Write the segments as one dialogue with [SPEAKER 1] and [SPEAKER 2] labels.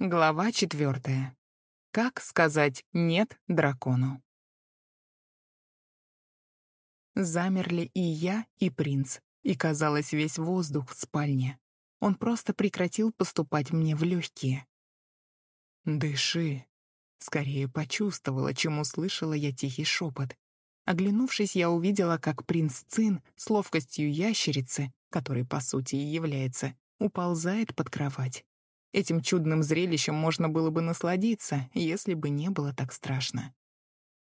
[SPEAKER 1] Глава четвертая. Как сказать «нет» дракону? Замерли и я, и принц, и, казалось, весь воздух в спальне. Он просто прекратил поступать мне в легкие. «Дыши», Скорее почувствовала, чем услышала я тихий шепот. Оглянувшись, я увидела, как принц Цин с ловкостью ящерицы, который по сути и является, уползает под кровать. Этим чудным зрелищем можно было бы насладиться, если бы не было так страшно.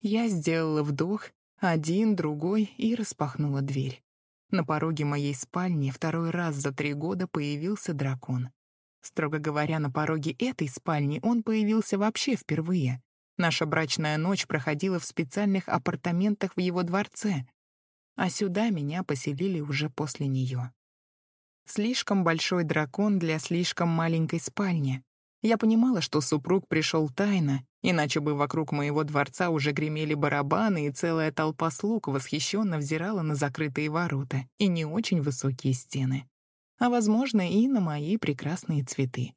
[SPEAKER 1] Я сделала вдох, один, другой, и распахнула дверь. На пороге моей спальни второй раз за три года появился дракон. Строго говоря, на пороге этой спальни он появился вообще впервые. Наша брачная ночь проходила в специальных апартаментах в его дворце, а сюда меня поселили уже после нее. Слишком большой дракон для слишком маленькой спальни. Я понимала, что супруг пришел тайно, иначе бы вокруг моего дворца уже гремели барабаны, и целая толпа слуг восхищенно взирала на закрытые ворота и не очень высокие стены а, возможно, и на мои прекрасные цветы.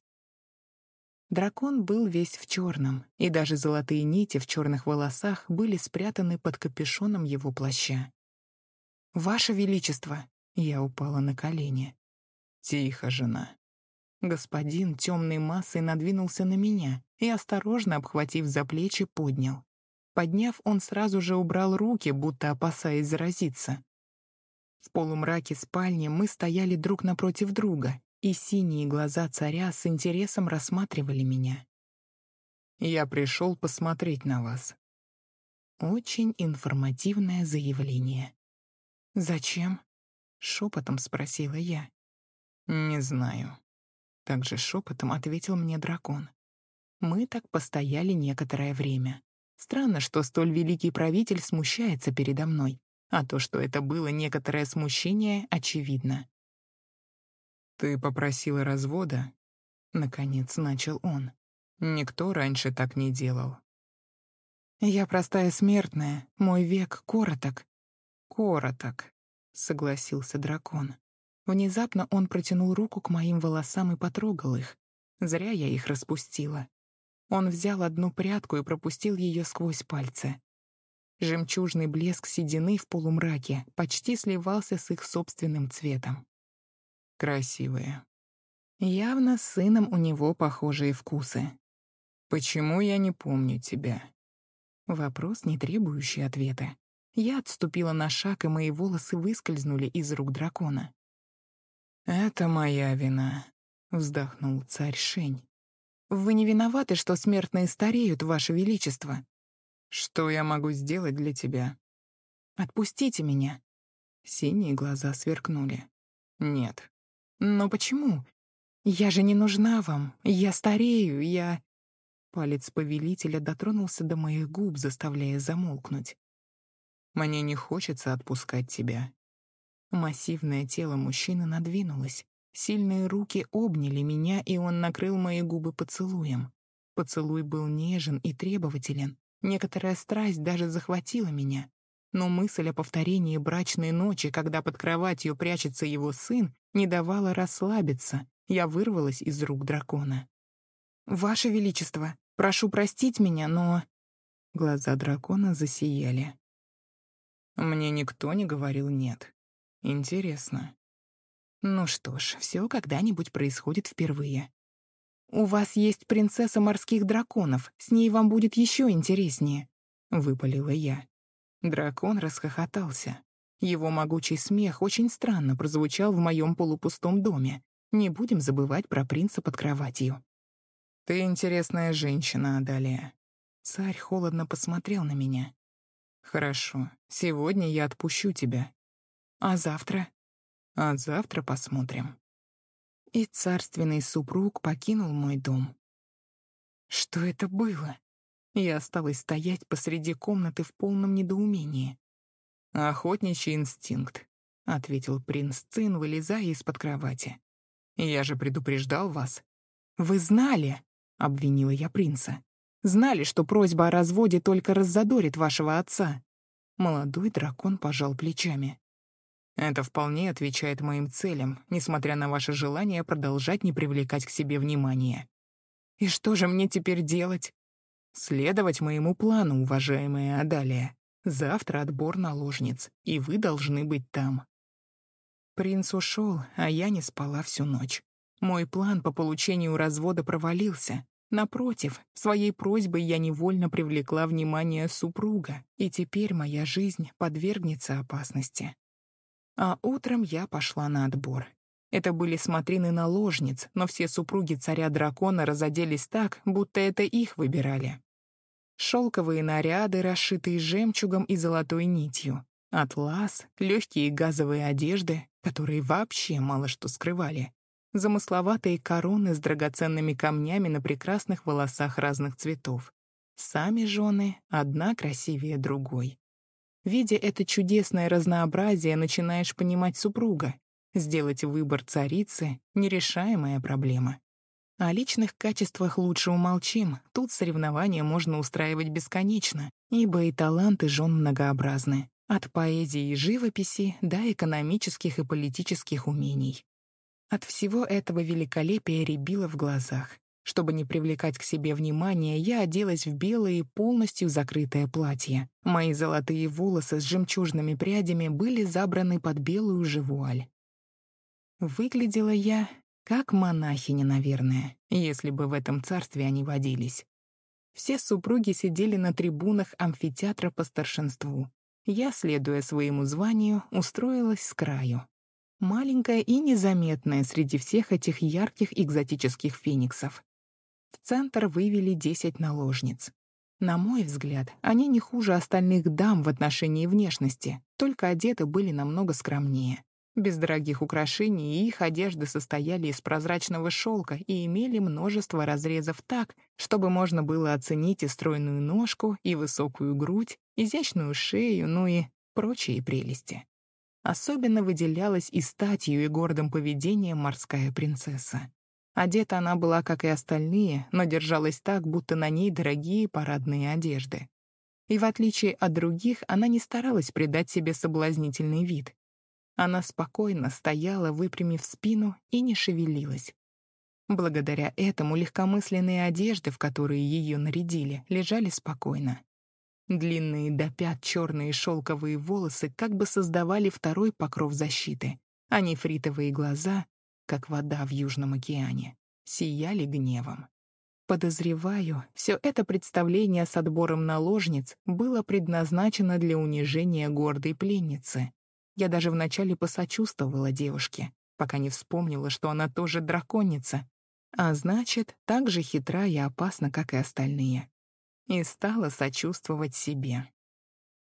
[SPEAKER 1] Дракон был весь в черном, и даже золотые нити в черных волосах были спрятаны под капюшоном его плаща. «Ваше Величество!» — я упала на колени. «Тихо, жена». Господин темной массой надвинулся на меня и, осторожно обхватив за плечи, поднял. Подняв, он сразу же убрал руки, будто опасаясь заразиться. В полумраке спальни мы стояли друг напротив друга, и синие глаза царя с интересом рассматривали меня. «Я пришел посмотреть на вас». Очень информативное заявление. «Зачем?» — шепотом спросила я. «Не знаю». Также шепотом ответил мне дракон. Мы так постояли некоторое время. Странно, что столь великий правитель смущается передо мной, а то, что это было некоторое смущение, очевидно. «Ты попросила развода?» — наконец начал он. «Никто раньше так не делал». «Я простая смертная, мой век короток». «Короток», — согласился дракон. Внезапно он протянул руку к моим волосам и потрогал их. Зря я их распустила. Он взял одну прядку и пропустил ее сквозь пальцы. Жемчужный блеск седины в полумраке почти сливался с их собственным цветом. Красивые. Явно с сыном у него похожие вкусы. «Почему я не помню тебя?» Вопрос, не требующий ответа. Я отступила на шаг, и мои волосы выскользнули из рук дракона. «Это моя вина», — вздохнул царь Шень. «Вы не виноваты, что смертные стареют, Ваше Величество», что я могу сделать для тебя? Отпустите меня. Синие глаза сверкнули. Нет. Но почему? Я же не нужна вам. Я старею, я... Палец повелителя дотронулся до моих губ, заставляя замолкнуть. Мне не хочется отпускать тебя. Массивное тело мужчины надвинулось. Сильные руки обняли меня, и он накрыл мои губы поцелуем. Поцелуй был нежен и требователен, Некоторая страсть даже захватила меня. Но мысль о повторении брачной ночи, когда под кроватью прячется его сын, не давала расслабиться. Я вырвалась из рук дракона. «Ваше Величество, прошу простить меня, но...» Глаза дракона засияли. Мне никто не говорил «нет». Интересно. Ну что ж, все когда-нибудь происходит впервые. «У вас есть принцесса морских драконов, с ней вам будет еще интереснее», — выпалила я. Дракон расхохотался. Его могучий смех очень странно прозвучал в моем полупустом доме. Не будем забывать про принца под кроватью. «Ты интересная женщина, Адалия». Царь холодно посмотрел на меня. «Хорошо, сегодня я отпущу тебя. А завтра?» «А завтра посмотрим» и царственный супруг покинул мой дом. Что это было? Я осталась стоять посреди комнаты в полном недоумении. «Охотничий инстинкт», — ответил принц Цин, вылезая из-под кровати. «Я же предупреждал вас». «Вы знали», — обвинила я принца. «Знали, что просьба о разводе только раззадорит вашего отца». Молодой дракон пожал плечами. Это вполне отвечает моим целям, несмотря на ваше желание продолжать не привлекать к себе внимания. И что же мне теперь делать? Следовать моему плану, уважаемая Адалия. Завтра отбор наложниц, и вы должны быть там. Принц ушел, а я не спала всю ночь. Мой план по получению развода провалился. Напротив, своей просьбой я невольно привлекла внимание супруга, и теперь моя жизнь подвергнется опасности. А утром я пошла на отбор. Это были смотрины наложниц, но все супруги царя-дракона разоделись так, будто это их выбирали. Шелковые наряды, расшитые жемчугом и золотой нитью, атлас, легкие газовые одежды, которые вообще мало что скрывали, замысловатые короны с драгоценными камнями на прекрасных волосах разных цветов. Сами жены — одна красивее другой. Видя это чудесное разнообразие, начинаешь понимать супруга. Сделать выбор царицы — нерешаемая проблема. О личных качествах лучше умолчим, тут соревнования можно устраивать бесконечно, ибо и таланты жен многообразны, от поэзии и живописи до экономических и политических умений. От всего этого великолепия рябило в глазах. Чтобы не привлекать к себе внимания, я оделась в белое и полностью закрытое платье. Мои золотые волосы с жемчужными прядями были забраны под белую же вуаль. Выглядела я как монахиня, наверное, если бы в этом царстве они водились. Все супруги сидели на трибунах амфитеатра по старшинству. Я, следуя своему званию, устроилась с краю. Маленькая и незаметная среди всех этих ярких экзотических фениксов. В центр вывели 10 наложниц. На мой взгляд, они не хуже остальных дам в отношении внешности, только одеты были намного скромнее. Без дорогих украшений их одежды состояли из прозрачного шелка и имели множество разрезов так, чтобы можно было оценить и стройную ножку, и высокую грудь, изящную шею, ну и прочие прелести. Особенно выделялась и статью, и гордым поведением морская принцесса. Одета она была, как и остальные, но держалась так, будто на ней дорогие парадные одежды. И в отличие от других, она не старалась придать себе соблазнительный вид. Она спокойно стояла, выпрямив спину, и не шевелилась. Благодаря этому легкомысленные одежды, в которые ее нарядили, лежали спокойно. Длинные до пят черные шелковые волосы как бы создавали второй покров защиты, а нефритовые глаза как вода в Южном океане, сияли гневом. Подозреваю, все это представление с отбором наложниц было предназначено для унижения гордой пленницы. Я даже вначале посочувствовала девушке, пока не вспомнила, что она тоже драконица, а значит, так же хитра и опасна, как и остальные. И стала сочувствовать себе.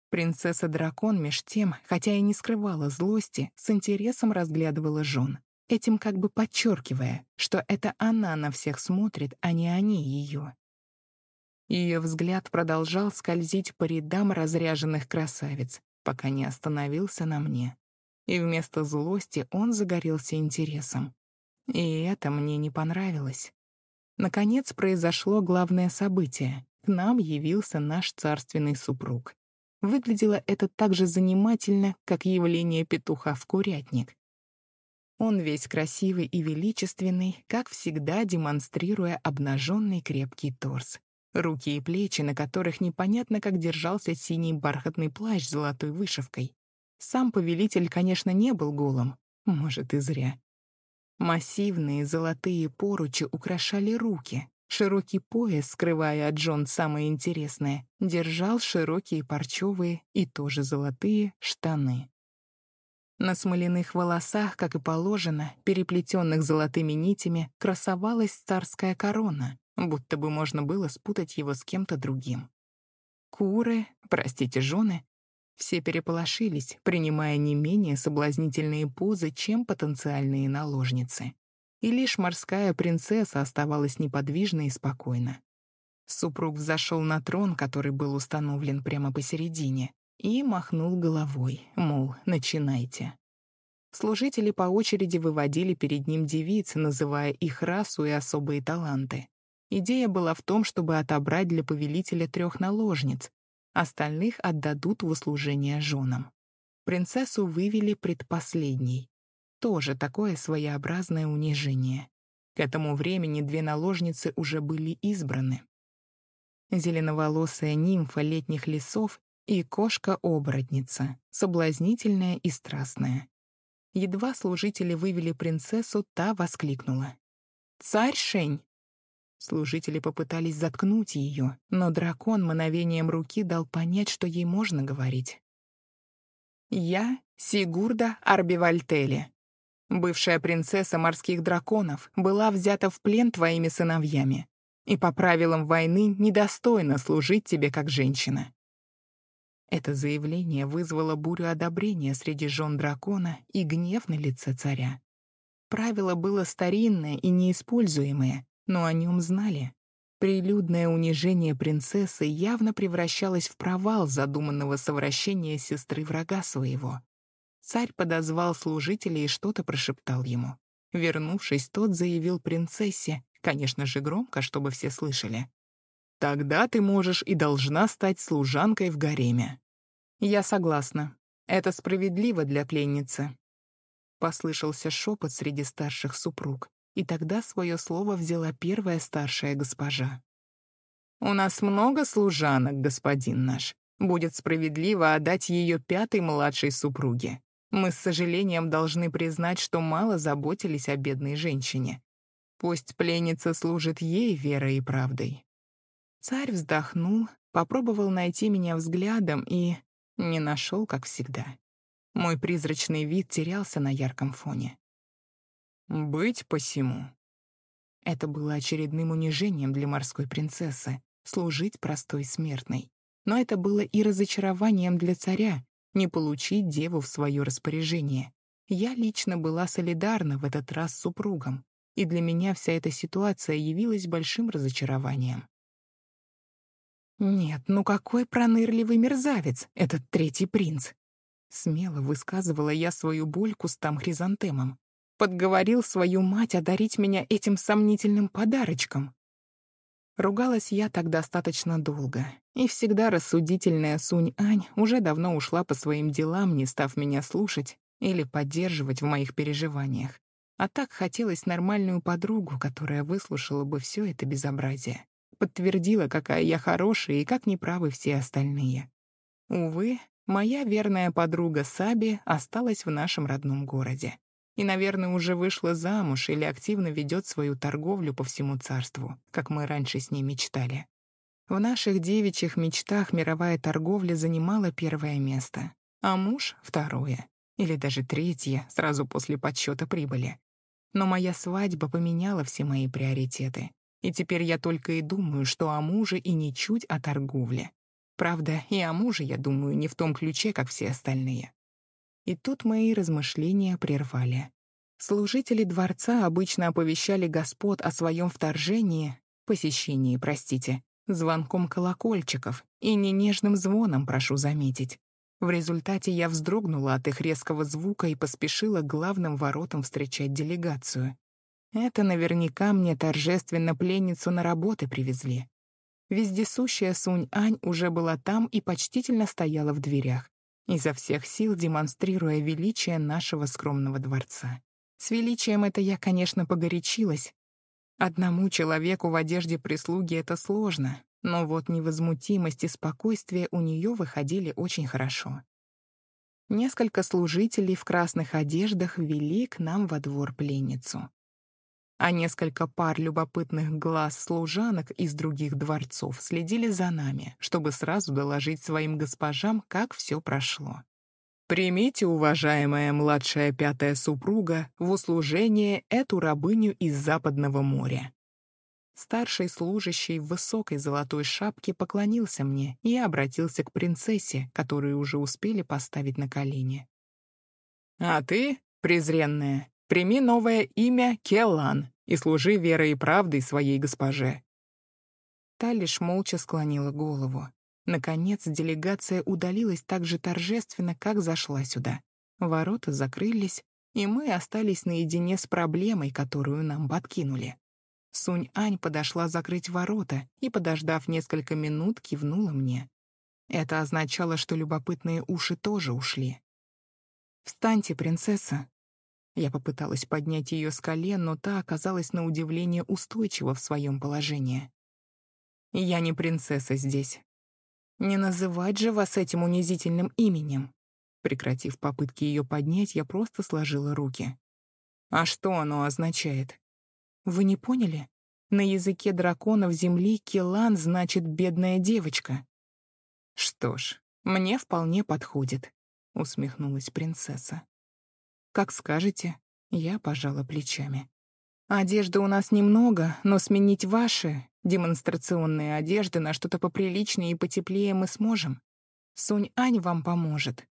[SPEAKER 1] Принцесса-дракон меж тем, хотя и не скрывала злости, с интересом разглядывала жен этим как бы подчеркивая, что это она на всех смотрит, а не они ее. Ее взгляд продолжал скользить по рядам разряженных красавиц, пока не остановился на мне. И вместо злости он загорелся интересом. И это мне не понравилось. Наконец произошло главное событие. К нам явился наш царственный супруг. Выглядело это так же занимательно, как явление петуха в курятник. Он весь красивый и величественный, как всегда демонстрируя обнаженный крепкий торс. Руки и плечи, на которых непонятно как держался синий бархатный плащ с золотой вышивкой. Сам повелитель, конечно, не был голым. Может, и зря. Массивные золотые поручи украшали руки. Широкий пояс, скрывая от Джон самое интересное, держал широкие парчевые и тоже золотые штаны. На смоляных волосах, как и положено, переплетенных золотыми нитями, красовалась царская корона, будто бы можно было спутать его с кем-то другим. Куры, простите, жены, все переполошились, принимая не менее соблазнительные позы, чем потенциальные наложницы. И лишь морская принцесса оставалась неподвижна и спокойна. Супруг взошел на трон, который был установлен прямо посередине, и махнул головой, мол, начинайте. Служители по очереди выводили перед ним девиц, называя их расу и особые таланты. Идея была в том, чтобы отобрать для повелителя трех наложниц, остальных отдадут в услужение женам. Принцессу вывели предпоследней. Тоже такое своеобразное унижение. К этому времени две наложницы уже были избраны. Зеленоволосая нимфа летних лесов и кошка-оборотница, соблазнительная и страстная. Едва служители вывели принцессу, та воскликнула. «Царь Шень!» Служители попытались заткнуть ее, но дракон мановением руки дал понять, что ей можно говорить. «Я Сигурда Арбивальтели, бывшая принцесса морских драконов, была взята в плен твоими сыновьями и по правилам войны недостойна служить тебе как женщина. Это заявление вызвало бурю одобрения среди жен дракона и гнев на лице царя. Правило было старинное и неиспользуемое, но о нем знали. Прилюдное унижение принцессы явно превращалось в провал задуманного совращения сестры врага своего. Царь подозвал служителей и что-то прошептал ему. Вернувшись, тот заявил принцессе, конечно же громко, чтобы все слышали. «Тогда ты можешь и должна стать служанкой в гареме». «Я согласна. Это справедливо для пленницы». Послышался шепот среди старших супруг, и тогда свое слово взяла первая старшая госпожа. «У нас много служанок, господин наш. Будет справедливо отдать ее пятой младшей супруге. Мы с сожалением должны признать, что мало заботились о бедной женщине. Пусть пленница служит ей верой и правдой. Царь вздохнул, попробовал найти меня взглядом и не нашел, как всегда. Мой призрачный вид терялся на ярком фоне. «Быть посему». Это было очередным унижением для морской принцессы — служить простой смертной. Но это было и разочарованием для царя, не получить деву в свое распоряжение. Я лично была солидарна в этот раз с супругом, и для меня вся эта ситуация явилась большим разочарованием. «Нет, ну какой пронырливый мерзавец, этот третий принц!» Смело высказывала я свою боль кустам хризантемом. Подговорил свою мать одарить меня этим сомнительным подарочком. Ругалась я так достаточно долго, и всегда рассудительная Сунь-Ань уже давно ушла по своим делам, не став меня слушать или поддерживать в моих переживаниях. А так хотелось нормальную подругу, которая выслушала бы все это безобразие. Подтвердила, какая я хорошая и как неправы все остальные. Увы, моя верная подруга Саби осталась в нашем родном городе и, наверное, уже вышла замуж или активно ведет свою торговлю по всему царству, как мы раньше с ней мечтали. В наших девичьих мечтах мировая торговля занимала первое место, а муж — второе, или даже третье, сразу после подсчета прибыли. Но моя свадьба поменяла все мои приоритеты, и теперь я только и думаю, что о муже и ничуть о торговле. Правда, и о муже я думаю не в том ключе, как все остальные. И тут мои размышления прервали. Служители дворца обычно оповещали господ о своем вторжении, посещении, простите, звонком колокольчиков и не нежным звоном, прошу заметить. В результате я вздрогнула от их резкого звука и поспешила к главным воротам встречать делегацию. Это наверняка мне торжественно пленницу на работы привезли. Вездесущая Сунь-Ань уже была там и почтительно стояла в дверях изо всех сил демонстрируя величие нашего скромного дворца. С величием это я, конечно, погорячилась. Одному человеку в одежде прислуги это сложно, но вот невозмутимость и спокойствие у нее выходили очень хорошо. Несколько служителей в красных одеждах вели к нам во двор пленницу а несколько пар любопытных глаз служанок из других дворцов следили за нами, чтобы сразу доложить своим госпожам, как все прошло. «Примите, уважаемая младшая пятая супруга, в услужение эту рабыню из Западного моря». Старший служащий в высокой золотой шапке поклонился мне и обратился к принцессе, которую уже успели поставить на колени. «А ты, презренная, прими новое имя Келлан и служи верой и правдой своей госпоже». Та лишь молча склонила голову. Наконец, делегация удалилась так же торжественно, как зашла сюда. Ворота закрылись, и мы остались наедине с проблемой, которую нам подкинули. Сунь-Ань подошла закрыть ворота и, подождав несколько минут, кивнула мне. Это означало, что любопытные уши тоже ушли. «Встаньте, принцесса», Я попыталась поднять ее с колен, но та оказалась на удивление устойчива в своем положении. «Я не принцесса здесь. Не называть же вас этим унизительным именем». Прекратив попытки ее поднять, я просто сложила руки. «А что оно означает?» «Вы не поняли? На языке драконов Земли Келан значит «бедная девочка». «Что ж, мне вполне подходит», — усмехнулась принцесса. «Как скажете», — я пожала плечами. «Одежды у нас немного, но сменить ваши, демонстрационные одежды, на что-то поприличнее и потеплее мы сможем. Сунь-Ань вам поможет».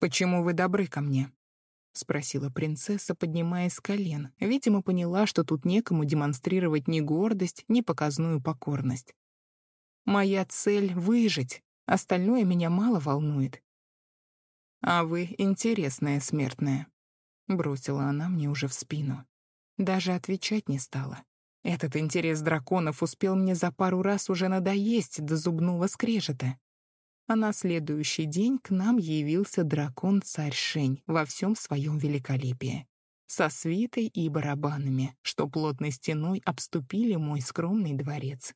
[SPEAKER 1] «Почему вы добры ко мне?» — спросила принцесса, поднимаясь с колен. Видимо, поняла, что тут некому демонстрировать ни гордость, ни показную покорность. «Моя цель — выжить, остальное меня мало волнует. «А вы интересная смертная», — бросила она мне уже в спину. Даже отвечать не стала. Этот интерес драконов успел мне за пару раз уже надоесть до зубного скрежета. А на следующий день к нам явился дракон-царь Шень во всем своем великолепии. Со свитой и барабанами, что плотной стеной обступили мой скромный дворец.